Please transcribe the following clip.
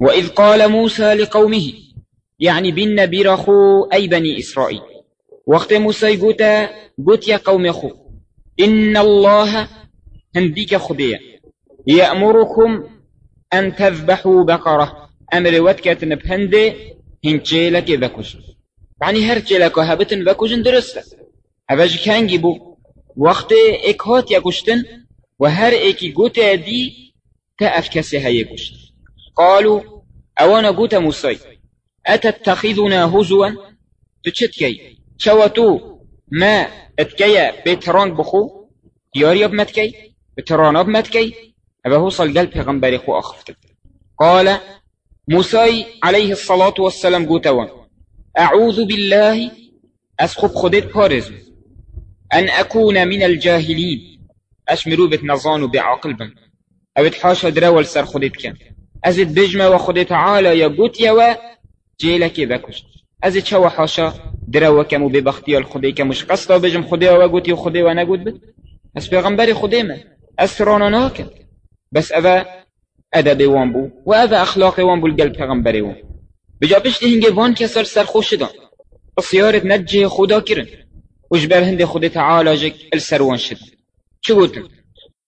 وإذ قال موسى لقومه يعني بن برخو أي بني إسرائيل وقت موسى قوتا قوت يا قوم خو إن الله هنديك خديا يأمركم أن تذبحوا بقرة أمر وتكت نبهندي هنچيلك بكوش. يعني هر چيلك هبتن بكوشن درسته. هبج كان بو وقت إكهات يكوشتن وهر ايكي قوتا دي تأف كسي هاي قالوا أوانا قوتا موسى؟ أتتخذنا هزوا؟ تشتكي شواتو ما اتكيا بتران بخو؟ ياريب متكي بتراناب متكي أبا هو قلب پیغمبر خو أخفت قال موسى عليه الصلاة والسلام قوتوا أعوذ بالله أسخب خدت بارز أن أكون من الجاهلين. أشمرو بتنظان بعقل بن أبت حاشا سر خدت كان أزد بجمة وخدت تعالى يا قوت يوا جيلك بكش. أزد شو حاشا دروا كمو ببختي الخدي كمش قصدا بجم خدي وقوتي وخدي ونقوت بد. أس پیغمبر خدي من أسرانا ناكن بس أذا أدب وان بو وأذا أخلاق وان بو القلب پیغمبر وان. بجا بشت هنگه وان كسر سر خوش دان. بصيارة نجي خدا كرن وجبر هند خدي تعالى جك السروان شد شو قلت